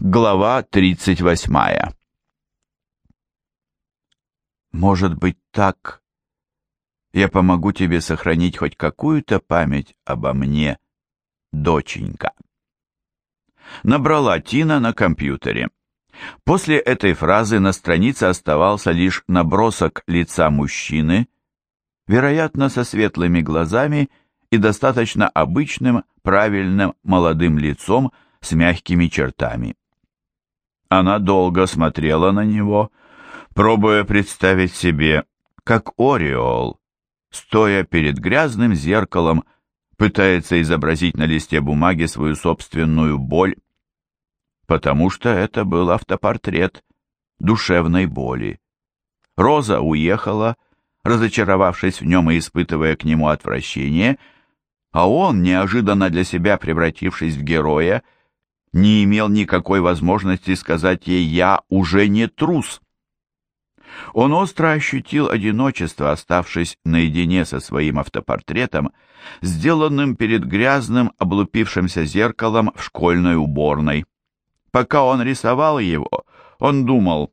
Глава 38. Может быть так, я помогу тебе сохранить хоть какую-то память обо мне, доченька. Набрала Тина на компьютере. После этой фразы на странице оставался лишь набросок лица мужчины, вероятно, со светлыми глазами и достаточно обычным, правильным молодым лицом с мягкими чертами. Она долго смотрела на него, пробуя представить себе, как Ореол, стоя перед грязным зеркалом, пытается изобразить на листе бумаги свою собственную боль, потому что это был автопортрет душевной боли. Роза уехала, разочаровавшись в нем и испытывая к нему отвращение, а он, неожиданно для себя превратившись в героя, не имел никакой возможности сказать ей «я уже не трус». Он остро ощутил одиночество, оставшись наедине со своим автопортретом, сделанным перед грязным, облупившимся зеркалом в школьной уборной. Пока он рисовал его, он думал,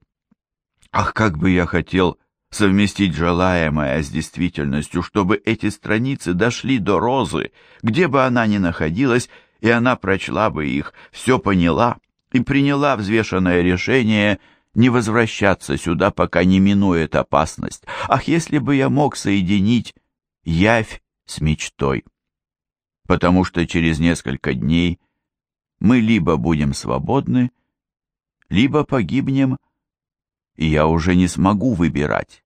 «Ах, как бы я хотел совместить желаемое с действительностью, чтобы эти страницы дошли до Розы, где бы она ни находилась, и она прочла бы их, все поняла и приняла взвешенное решение — не возвращаться сюда, пока не минует опасность. Ах, если бы я мог соединить явь с мечтой! Потому что через несколько дней мы либо будем свободны, либо погибнем, и я уже не смогу выбирать.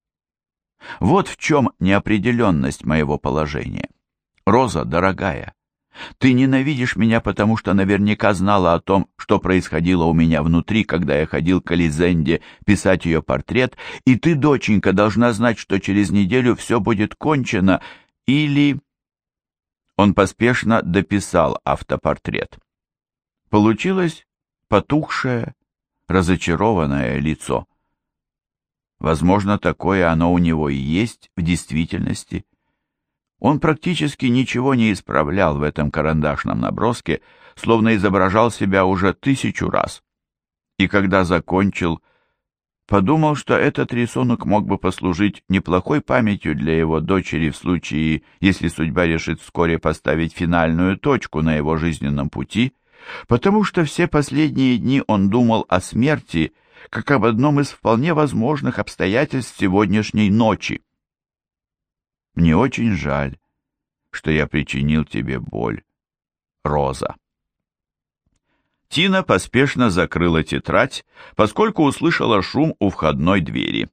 Вот в чем неопределенность моего положения. Роза, дорогая, ты ненавидишь меня, потому что наверняка знала о том, что происходило у меня внутри, когда я ходил к Элизенде писать ее портрет, и ты, доченька, должна знать, что через неделю все будет кончено, или...» Он поспешно дописал автопортрет. Получилось потухшее, разочарованное лицо. Возможно, такое оно у него и есть в действительности. Он практически ничего не исправлял в этом карандашном наброске, словно изображал себя уже тысячу раз. И когда закончил, подумал, что этот рисунок мог бы послужить неплохой памятью для его дочери в случае, если судьба решит вскоре поставить финальную точку на его жизненном пути, потому что все последние дни он думал о смерти, как об одном из вполне возможных обстоятельств сегодняшней ночи. Мне очень жаль, что я причинил тебе боль, Роза. Тина поспешно закрыла тетрадь, поскольку услышала шум у входной двери.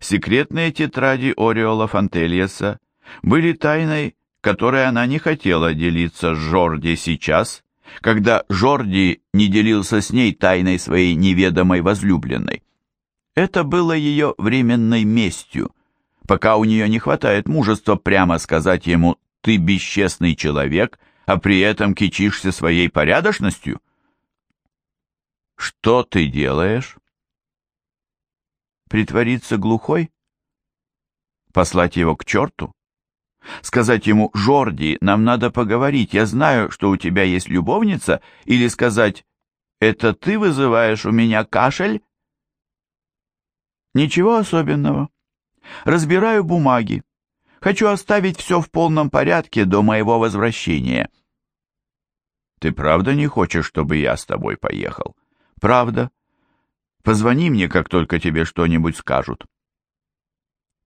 Секретные тетради Ореола Фантельеса были тайной, которой она не хотела делиться с Жорди сейчас, когда Жорди не делился с ней тайной своей неведомой возлюбленной. Это было ее временной местью — пока у нее не хватает мужества прямо сказать ему «ты бесчестный человек», а при этом кичишься своей порядочностью? Что ты делаешь? Притвориться глухой? Послать его к черту? Сказать ему «Жорди, нам надо поговорить, я знаю, что у тебя есть любовница», или сказать «Это ты вызываешь у меня кашель?» Ничего особенного. Разбираю бумаги. Хочу оставить все в полном порядке до моего возвращения. Ты правда не хочешь, чтобы я с тобой поехал? Правда. Позвони мне, как только тебе что-нибудь скажут.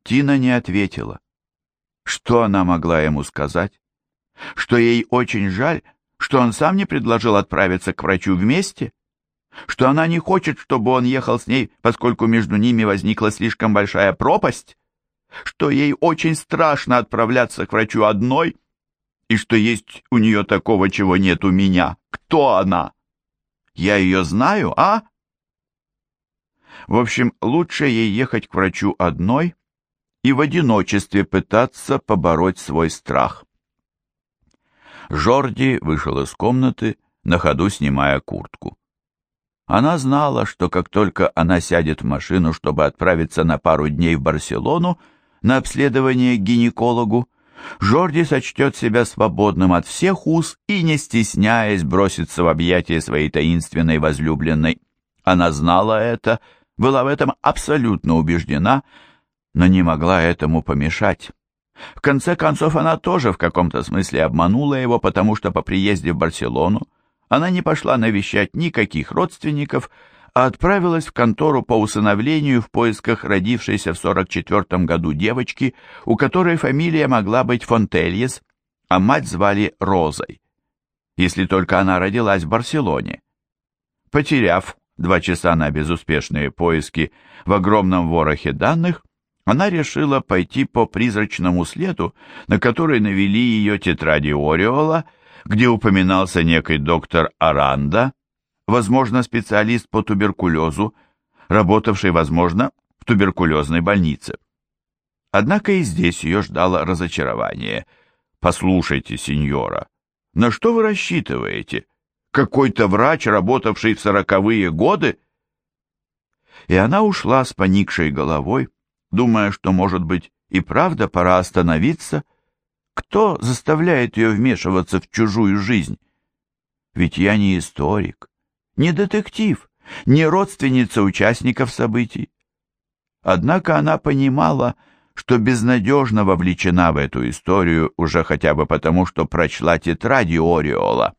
Тина не ответила. Что она могла ему сказать? Что ей очень жаль, что он сам не предложил отправиться к врачу вместе? Что она не хочет, чтобы он ехал с ней, поскольку между ними возникла слишком большая пропасть, что ей очень страшно отправляться к врачу одной, и что есть у нее такого, чего нет у меня. Кто она? Я ее знаю, а? В общем, лучше ей ехать к врачу одной и в одиночестве пытаться побороть свой страх. Жорди вышел из комнаты, на ходу снимая куртку. Она знала, что как только она сядет в машину, чтобы отправиться на пару дней в Барселону на обследование к гинекологу, Жорди сочтет себя свободным от всех уз и, не стесняясь, бросится в объятия своей таинственной возлюбленной. Она знала это, была в этом абсолютно убеждена, но не могла этому помешать. В конце концов, она тоже в каком-то смысле обманула его, потому что по приезде в Барселону она не пошла навещать никаких родственников, а отправилась в контору по усыновлению в поисках родившейся в 44 году девочки, у которой фамилия могла быть Фонтельес, а мать звали Розой, если только она родилась в Барселоне. Потеряв два часа на безуспешные поиски в огромном ворохе данных, она решила пойти по призрачному следу, на который навели ее тетради Ореола, где упоминался некий доктор Аранда, возможно, специалист по туберкулезу, работавший, возможно, в туберкулезной больнице. Однако и здесь ее ждало разочарование. «Послушайте, сеньора, на что вы рассчитываете? Какой-то врач, работавший в сороковые годы?» И она ушла с поникшей головой, думая, что, может быть, и правда пора остановиться. Кто заставляет ее вмешиваться в чужую жизнь? Ведь я не историк не детектив, не родственница участников событий. Однако она понимала, что безнадежно вовлечена в эту историю уже хотя бы потому, что прочла тетради Ореола.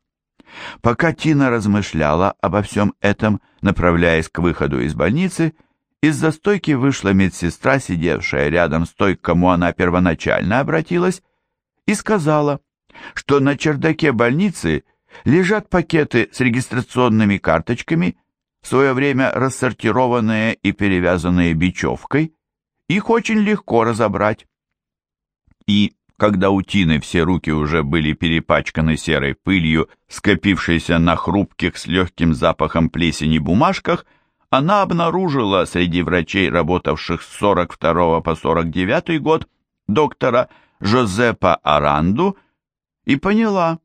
Пока Тина размышляла обо всем этом, направляясь к выходу из больницы, из-за стойки вышла медсестра, сидевшая рядом с той, к кому она первоначально обратилась, и сказала, что на чердаке больницы – лежат пакеты с регистрационными карточками, в свое время рассортированные и перевязанные бечевкой. Их очень легко разобрать. И, когда у Тины все руки уже были перепачканы серой пылью, скопившейся на хрупких с легким запахом плесени бумажках, она обнаружила среди врачей, работавших с 42 по 49 год, доктора Жозепа Аранду, и поняла,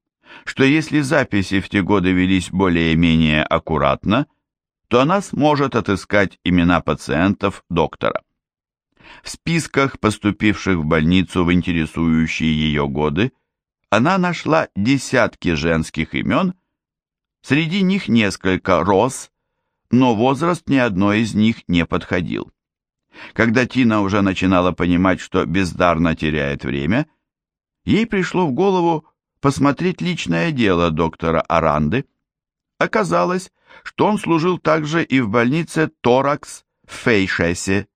что если записи в те годы велись более-менее аккуратно, то она сможет отыскать имена пациентов доктора. В списках, поступивших в больницу в интересующие ее годы, она нашла десятки женских имен, среди них несколько роз, но возраст ни одной из них не подходил. Когда Тина уже начинала понимать, что бездарно теряет время, ей пришло в голову посмотреть личное дело доктора Аранды. Оказалось, что он служил также и в больнице Торакс в Фейшесе.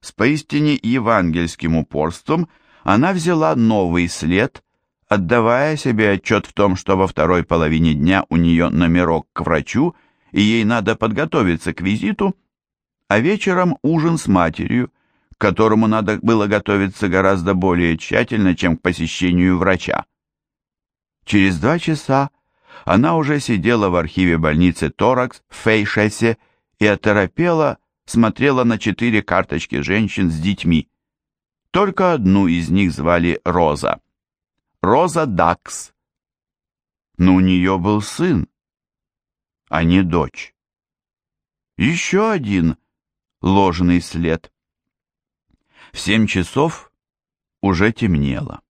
С поистине евангельским упорством она взяла новый след, отдавая себе отчет в том, что во второй половине дня у нее номерок к врачу, и ей надо подготовиться к визиту, а вечером ужин с матерью, к которому надо было готовиться гораздо более тщательно, чем к посещению врача. Через два часа она уже сидела в архиве больницы Торакс в Фейшесе и оторопела, смотрела на четыре карточки женщин с детьми. Только одну из них звали Роза. Роза Дакс. Но у нее был сын, а не дочь. Еще один ложный след. В семь часов уже темнело.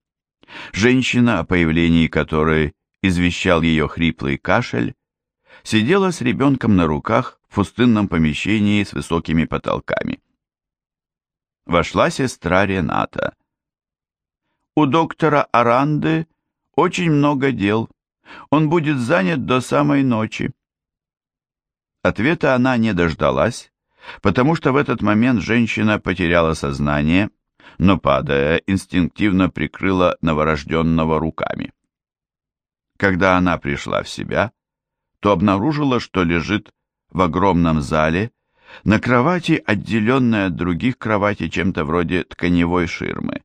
Женщина, о появлении которой извещал ее хриплый кашель, сидела с ребенком на руках в пустынном помещении с высокими потолками. Вошла сестра Рената. «У доктора Аранды очень много дел. Он будет занят до самой ночи». Ответа она не дождалась, потому что в этот момент женщина потеряла сознание но, падая, инстинктивно прикрыла новорожденного руками. Когда она пришла в себя, то обнаружила, что лежит в огромном зале, на кровати, отделенной от других кроватей чем-то вроде тканевой ширмы,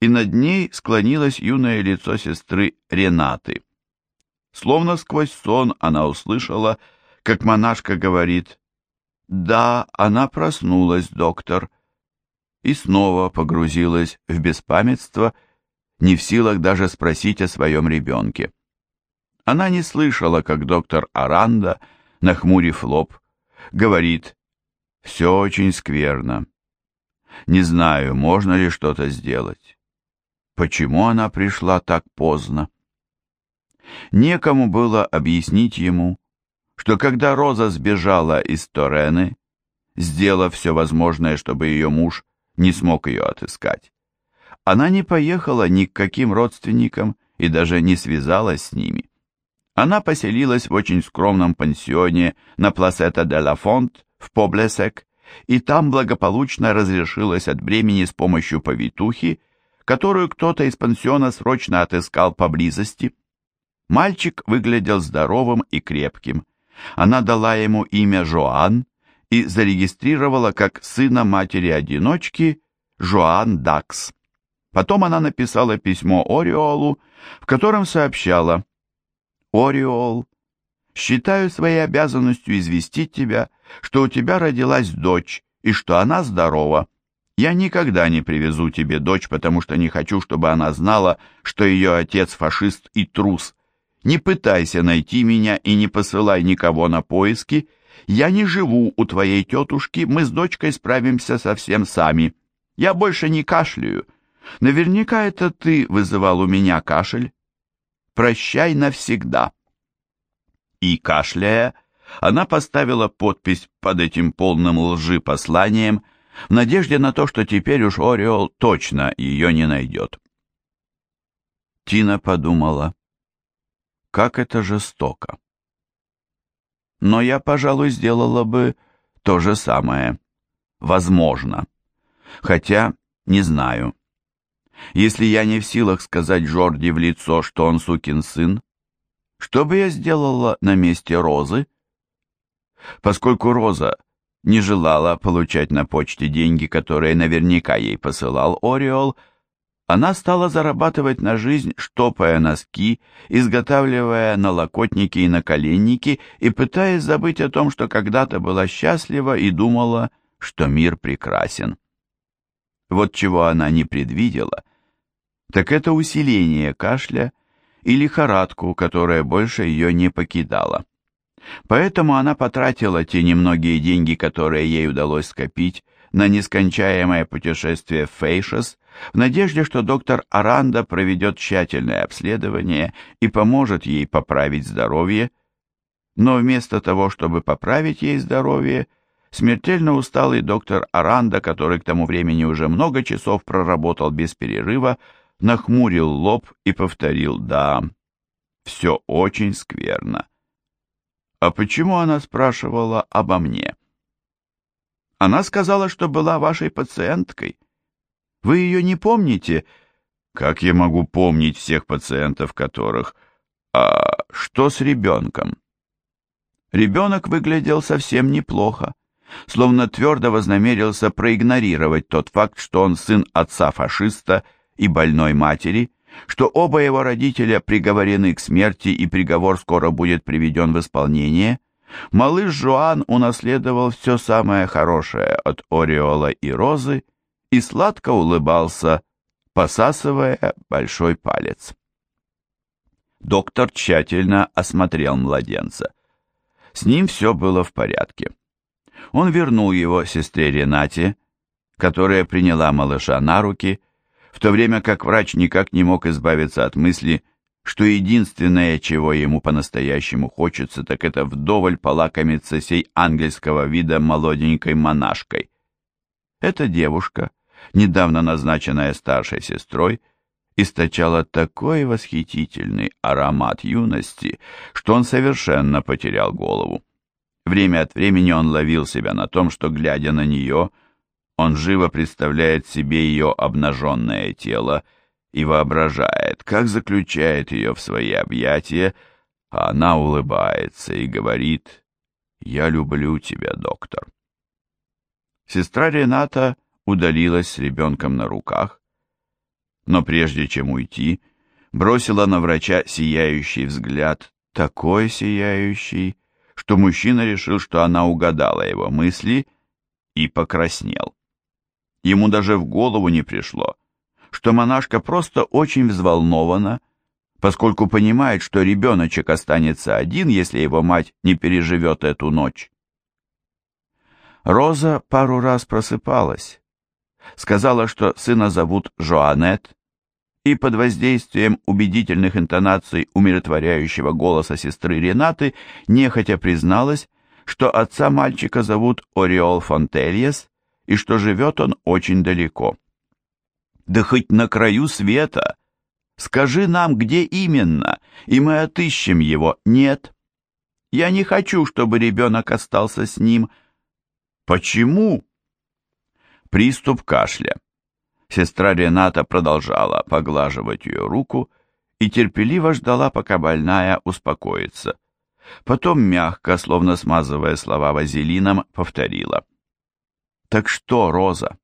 и над ней склонилось юное лицо сестры Ренаты. Словно сквозь сон она услышала, как монашка говорит «Да, она проснулась, доктор» и снова погрузилась в беспамятство, не в силах даже спросить о своем ребенке. Она не слышала, как доктор Аранда, нахмурив лоб, говорит «Все очень скверно. Не знаю, можно ли что-то сделать. почему она пришла так поздно. Некому было объяснить ему, что когда Роза сбежала из Торены, сделав все возможное, чтобы ее муж не смог ее отыскать, она не поехала ни к каким родственникам и даже не связалась с ними. Она поселилась в очень скромном пансионе на Пласета де ла Фонт в Поблесек, и там благополучно разрешилась от бремени с помощью повитухи, которую кто-то из пансиона срочно отыскал поблизости. Мальчик выглядел здоровым и крепким. Она дала ему имя Жоан и зарегистрировала как сына матери-одиночки Жоан Дакс. Потом она написала письмо Ориолу, в котором сообщала «Ориол, считаю своей обязанностью известить тебя, что у тебя родилась дочь и что она здорова. Я никогда не привезу тебе дочь, потому что не хочу, чтобы она знала, что ее отец фашист и трус. Не пытайся найти меня и не посылай никого на поиски. Я не живу у твоей тетушки, мы с дочкой справимся совсем сами. Я больше не кашляю. Наверняка это ты вызывал у меня кашель. Прощай навсегда. И, кашляя, она поставила подпись под этим полным лжи посланием в надежде на то, что теперь уж Ореол точно ее не найдет. Тина подумала, как это жестоко. Но я, пожалуй, сделала бы то же самое. Возможно. Хотя не знаю. Если я не в силах сказать Жорди в лицо, что он сукин сын, что бы я сделала на месте Розы? Поскольку Роза не желала получать на почте деньги, которые наверняка ей посылал Ориол, она стала зарабатывать на жизнь, штопая носки, изготавливая налокотники и наколенники и пытаясь забыть о том, что когда-то была счастлива и думала, что мир прекрасен. Вот чего она не предвидела, так это усиление кашля и лихорадку, которая больше ее не покидала. Поэтому она потратила те немногие деньги, которые ей удалось скопить, на нескончаемое путешествие в Фейшес, в надежде, что доктор Аранда проведет тщательное обследование и поможет ей поправить здоровье. Но вместо того, чтобы поправить ей здоровье, смертельно усталый доктор Аранда, который к тому времени уже много часов проработал без перерыва, нахмурил лоб и повторил «да». Все очень скверно. А почему она спрашивала обо мне? Она сказала, что была вашей пациенткой. Вы ее не помните? Как я могу помнить всех пациентов, которых... А что с ребенком? Ребенок выглядел совсем неплохо, словно твердо вознамерился проигнорировать тот факт, что он сын отца-фашиста и больной матери, что оба его родителя приговорены к смерти и приговор скоро будет приведен в исполнение, малыш Жуан унаследовал все самое хорошее от Ореола и Розы и сладко улыбался, посасывая большой палец. Доктор тщательно осмотрел младенца. С ним все было в порядке. Он вернул его сестре Ренате, которая приняла малыша на руки, в то время как врач никак не мог избавиться от мысли, что единственное, чего ему по-настоящему хочется, так это вдоволь полакомиться сей ангельского вида молоденькой монашкой. Эта девушка, недавно назначенная старшей сестрой, источала такой восхитительный аромат юности, что он совершенно потерял голову. Время от времени он ловил себя на том, что, глядя на нее, он живо представляет себе ее обнаженное тело и воображает, как заключает ее в свои объятия, а она улыбается и говорит «Я люблю тебя, доктор». Сестра Рената удалилась с ребенком на руках, но прежде чем уйти, бросила на врача сияющий взгляд, такой сияющий, что мужчина решил, что она угадала его мысли и покраснел. Ему даже в голову не пришло, что монашка просто очень взволнована, поскольку понимает, что ребеночек останется один, если его мать не переживет эту ночь. Роза пару раз просыпалась. Сказала, что сына зовут Жоанет, и под воздействием убедительных интонаций умиротворяющего голоса сестры Ренаты нехотя призналась, что отца мальчика зовут Ориол Фонтельес и что живет он очень далеко. «Да хоть на краю света! Скажи нам, где именно, и мы отыщем его. Нет, я не хочу, чтобы ребенок остался с ним. Почему?» Приступ кашля. Сестра Рената продолжала поглаживать ее руку и терпеливо ждала, пока больная успокоится. Потом мягко, словно смазывая слова вазелином, повторила. «Так что, Роза,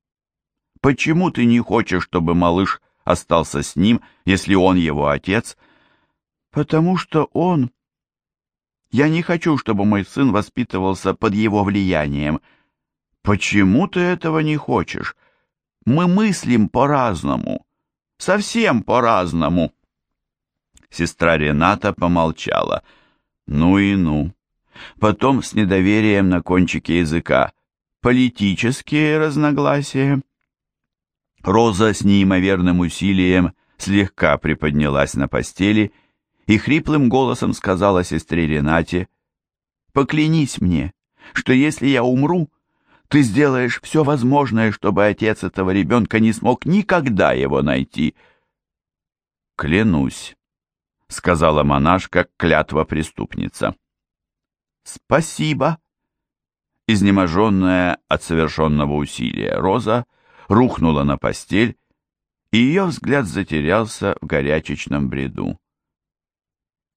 почему ты не хочешь, чтобы малыш остался с ним, если он его отец?» «Потому что он...» «Я не хочу, чтобы мой сын воспитывался под его влиянием». «Почему ты этого не хочешь?» Мы мыслим по-разному, совсем по-разному. Сестра Рената помолчала. Ну и ну. Потом с недоверием на кончике языка. Политические разногласия. Роза с неимоверным усилием слегка приподнялась на постели и хриплым голосом сказала сестре Ренате, «Поклянись мне, что если я умру, ты сделаешь все возможное, чтобы отец этого ребенка не смог никогда его найти. Клянусь, сказала монашка, клятва преступница. Спасибо. Изнеможенная от совершенного усилия Роза рухнула на постель, и ее взгляд затерялся в горячечном бреду.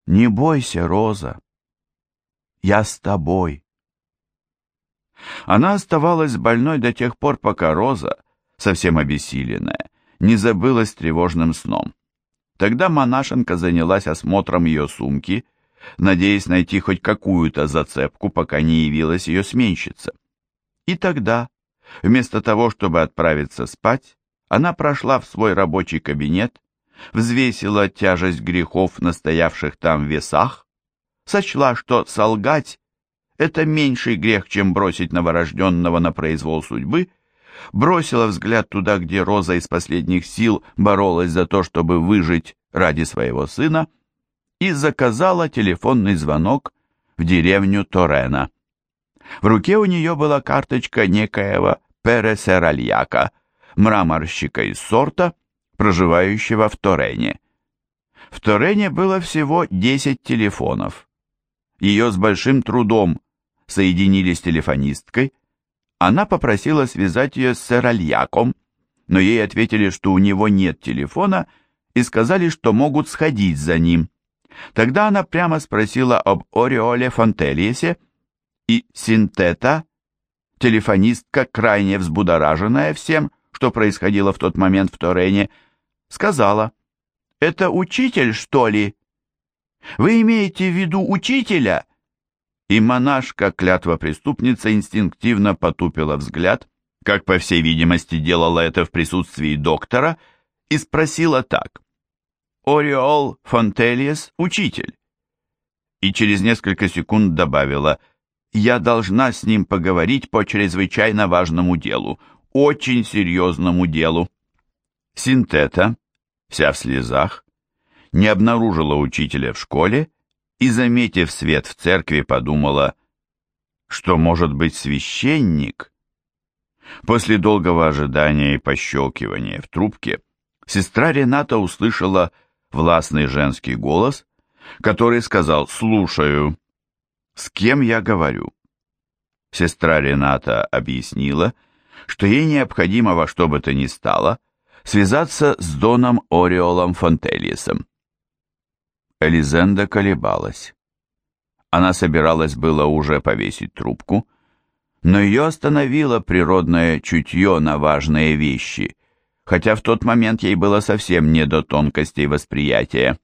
«Не бойся, Роза, я с тобой». Она оставалась больной до тех пор, пока Роза, совсем обессиленная, не забылась тревожным сном. Тогда монашенка занялась осмотром ее сумки, надеясь найти хоть какую-то зацепку, пока не явилась ее сменщица. И тогда, вместо того, чтобы отправиться спать, она прошла в свой рабочий кабинет, взвесила тяжесть грехов на стоявших там весах, сочла, что солгать это меньший грех, чем бросить новорожденного на произвол судьбы, бросила взгляд туда, где Роза из последних сил боролась за то, чтобы выжить ради своего сына, и заказала телефонный звонок в деревню Торена. В руке у нее была карточка некоего Пересеральяка, мраморщика из сорта, проживающего в Торене. В Торене было всего 10 телефонов. Ее с большим трудом соединили с телефонисткой, она попросила связать ее с сэральяком, но ей ответили, что у него нет телефона, и сказали, что могут сходить за ним. Тогда она прямо спросила об Ореоле Фонтельесе, и Синтета, телефонистка, крайне взбудораженная всем, что происходило в тот момент в Торене, сказала, «Это учитель, что ли? Вы имеете в виду учителя?» И монашка, клятва преступница, инстинктивно потупила взгляд, как, по всей видимости, делала это в присутствии доктора, и спросила так. «Ореол Фонтельес, учитель?» И через несколько секунд добавила, «Я должна с ним поговорить по чрезвычайно важному делу, очень серьезному делу». Синтета, вся в слезах, не обнаружила учителя в школе и, заметив свет в церкви, подумала, что, может быть, священник? После долгого ожидания и пощелкивания в трубке сестра Рената услышала властный женский голос, который сказал «Слушаю». «С кем я говорю?» Сестра Рената объяснила, что ей необходимо во что бы то ни стало связаться с Доном Ореолом Фонтельесом. Элизенда колебалась. Она собиралась было уже повесить трубку, но ее остановило природное чутье на важные вещи, хотя в тот момент ей было совсем не до тонкостей восприятия.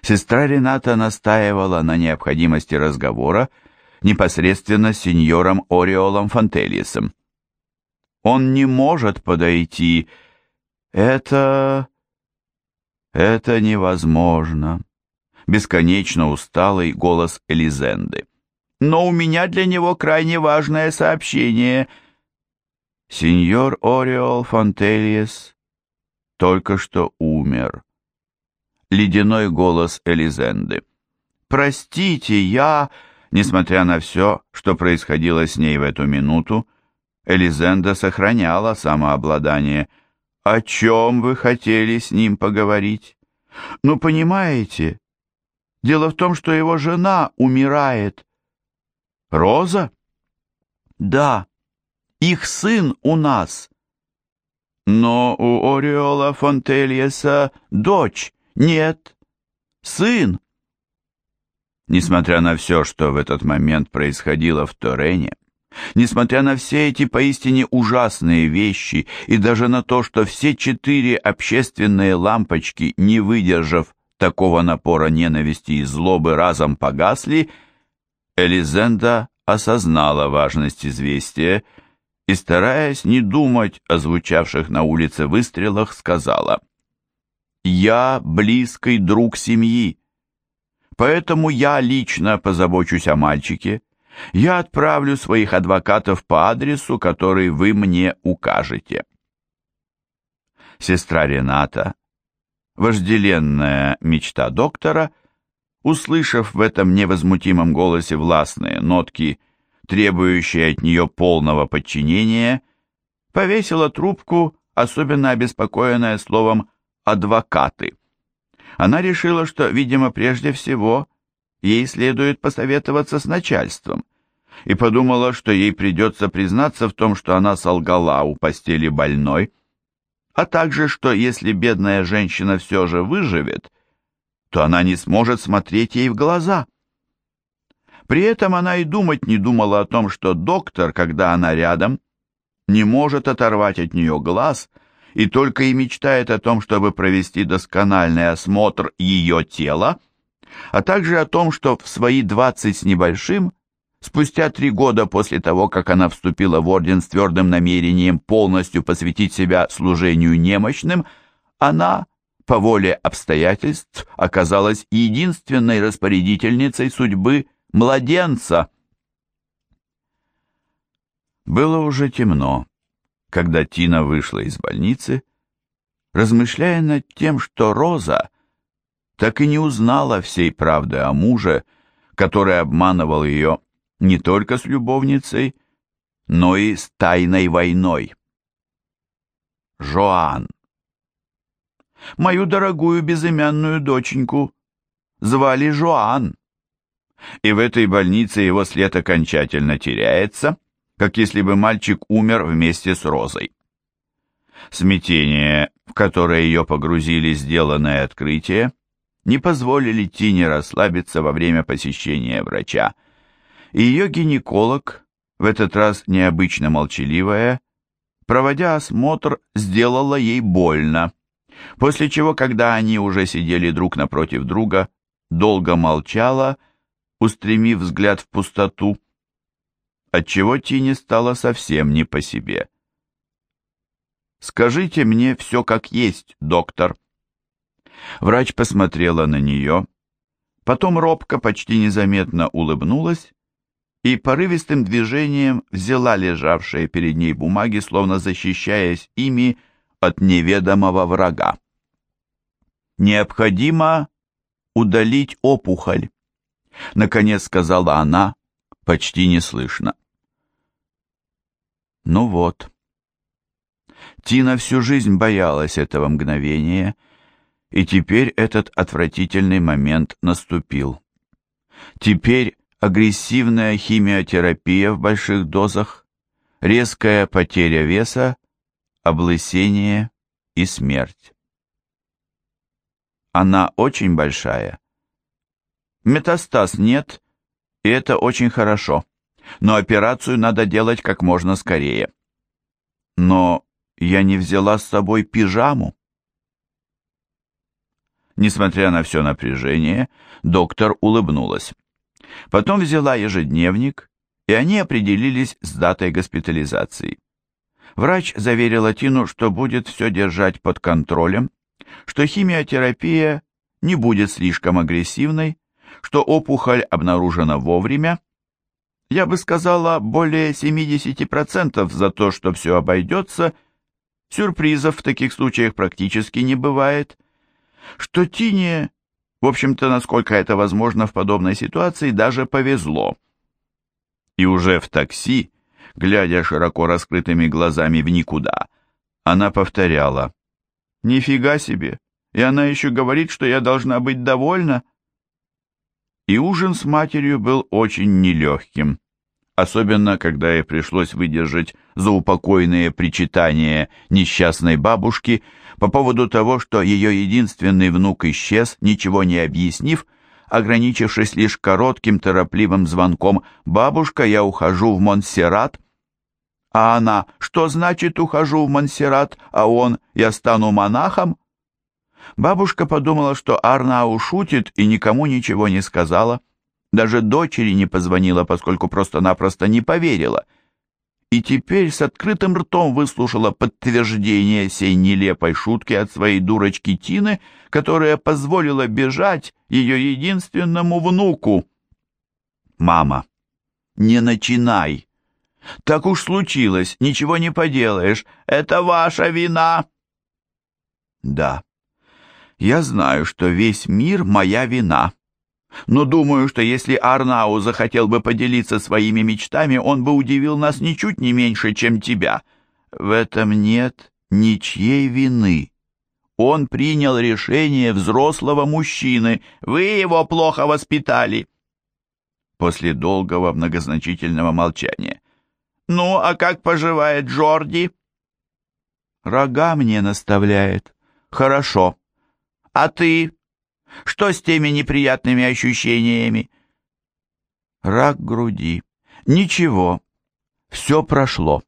Сестра Рената настаивала на необходимости разговора непосредственно с сеньором Ореолом Фонтельесом. «Он не может подойти. Это... это невозможно» бесконечно усталый голос Элизенды. «Но у меня для него крайне важное сообщение. Сеньор Ориол Фонтельес только что умер. Ледяной голос Элизенды. «Простите, я...» Несмотря на все, что происходило с ней в эту минуту, Элизенда сохраняла самообладание. «О чем вы хотели с ним поговорить?» «Ну, понимаете, дело в том, что его жена умирает». «Роза?» «Да, их сын у нас». «Но у Ореола Фонтельеса дочь, нет, сын». Несмотря на все, что в этот момент происходило в Торене, несмотря на все эти поистине ужасные вещи и даже на то, что все четыре общественные лампочки, не выдержав такого напора ненависти и злобы, разом погасли, Элизенда осознала важность известия и, стараясь не думать о звучавших на улице выстрелах, сказала «Я близкий друг семьи. Поэтому я лично позабочусь о мальчике. Я отправлю своих адвокатов по адресу, который вы мне укажете. Сестра Рената, вожделенная мечта доктора, услышав в этом невозмутимом голосе властные нотки, требующие от нее полного подчинения, повесила трубку, особенно обеспокоенная словом «адвокаты». Она решила, что, видимо, прежде всего ей следует посоветоваться с начальством, и подумала, что ей придется признаться в том, что она солгала у постели больной, а также, что если бедная женщина все же выживет, то она не сможет смотреть ей в глаза. При этом она и думать не думала о том, что доктор, когда она рядом, не может оторвать от нее глаз – и только и мечтает о том, чтобы провести доскональный осмотр ее тела, а также о том, что в свои двадцать с небольшим, спустя три года после того, как она вступила в орден с твердым намерением полностью посвятить себя служению немощным, она, по воле обстоятельств, оказалась единственной распорядительницей судьбы младенца. Было уже темно когда Тина вышла из больницы, размышляя над тем, что Роза так и не узнала всей правды о муже, который обманывал ее не только с любовницей, но и с тайной войной. Жоан. Мою дорогую безымянную доченьку звали Жоан, и в этой больнице его след окончательно теряется — как если бы мальчик умер вместе с Розой. Смятение, в которое ее погрузили сделанное открытие, не позволили Тине расслабиться во время посещения врача, и ее гинеколог, в этот раз необычно молчаливая, проводя осмотр, сделала ей больно, после чего, когда они уже сидели друг напротив друга, долго молчала, устремив взгляд в пустоту, отчего Тине стало совсем не по себе. «Скажите мне все как есть, доктор». Врач посмотрела на нее, потом робко, почти незаметно улыбнулась и порывистым движением взяла лежавшие перед ней бумаги, словно защищаясь ими от неведомого врага. «Необходимо удалить опухоль», — наконец сказала она, почти неслышно. Ну вот. Тина всю жизнь боялась этого мгновения, и теперь этот отвратительный момент наступил. Теперь агрессивная химиотерапия в больших дозах, резкая потеря веса, облысение и смерть. Она очень большая. Метастаз нет, и это очень хорошо но операцию надо делать как можно скорее. Но я не взяла с собой пижаму. Несмотря на все напряжение, доктор улыбнулась. Потом взяла ежедневник, и они определились с датой госпитализации. Врач заверила Тину, что будет все держать под контролем, что химиотерапия не будет слишком агрессивной, что опухоль обнаружена вовремя, я бы сказала, более 70% за то, что все обойдется, сюрпризов в таких случаях практически не бывает, что Тине, в общем-то, насколько это возможно в подобной ситуации, даже повезло. И уже в такси, глядя широко раскрытыми глазами в никуда, она повторяла «Нифига себе! И она еще говорит, что я должна быть довольна!» И ужин с матерью был очень нелегким особенно когда ей пришлось выдержать заупокойные причитания несчастной бабушки по поводу того, что ее единственный внук исчез, ничего не объяснив, ограничившись лишь коротким торопливым звонком «Бабушка, я ухожу в Монсеррат». А она «Что значит ухожу в Монсеррат?» А он «Я стану монахом?» Бабушка подумала, что Арнау шутит и никому ничего не сказала. Даже дочери не позвонила, поскольку просто-напросто не поверила. И теперь с открытым ртом выслушала подтверждение сей нелепой шутки от своей дурочки Тины, которая позволила бежать ее единственному внуку. «Мама, не начинай!» «Так уж случилось, ничего не поделаешь. Это ваша вина!» «Да, я знаю, что весь мир — моя вина», но думаю, что если Арнау захотел бы поделиться своими мечтами, он бы удивил нас ничуть не меньше, чем тебя. В этом нет ничьей вины. Он принял решение взрослого мужчины. Вы его плохо воспитали. После долгого многозначительного молчания. Ну, а как поживает Джорди? Рога мне наставляет. Хорошо. А ты? Что с теми неприятными ощущениями? Рак груди. Ничего. Все прошло.